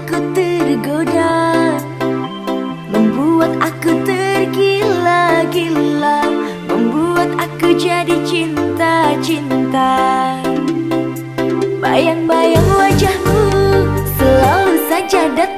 aku tergoda. Membuat aku tergila-gila. Membuat aku jadi cinta-cinta. Bayang-bayang wajahmu Selalu saja datang